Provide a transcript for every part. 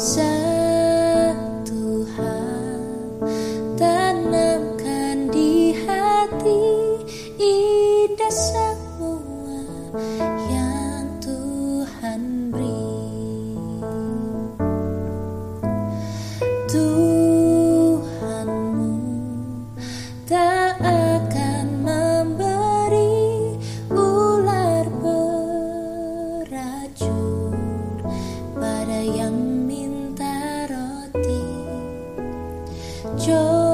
satu hal tanamkan di hati indah semua yang Tuhan beri. 就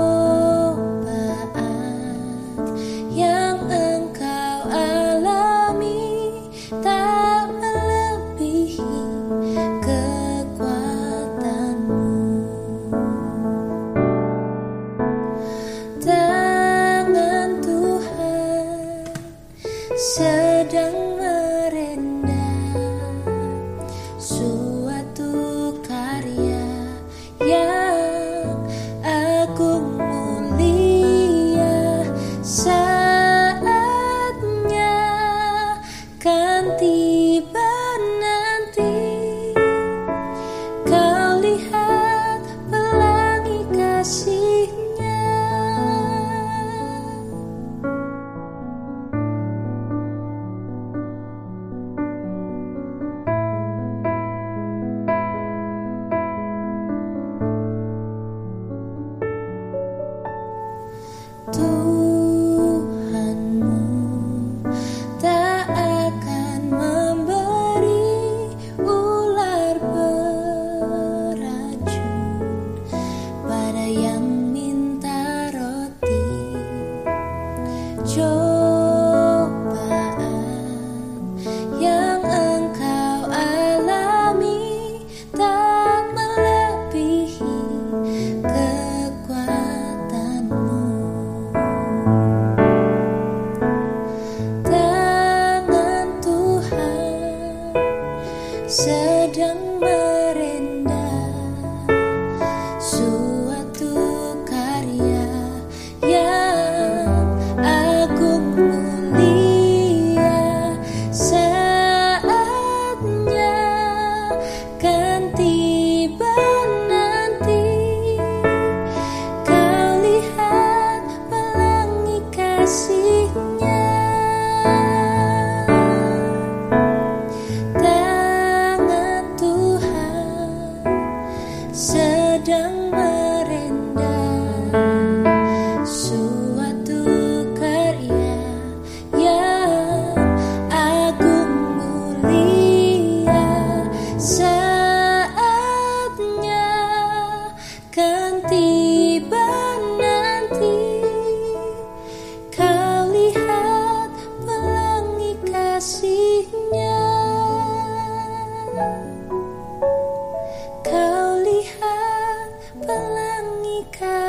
mơ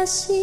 assim.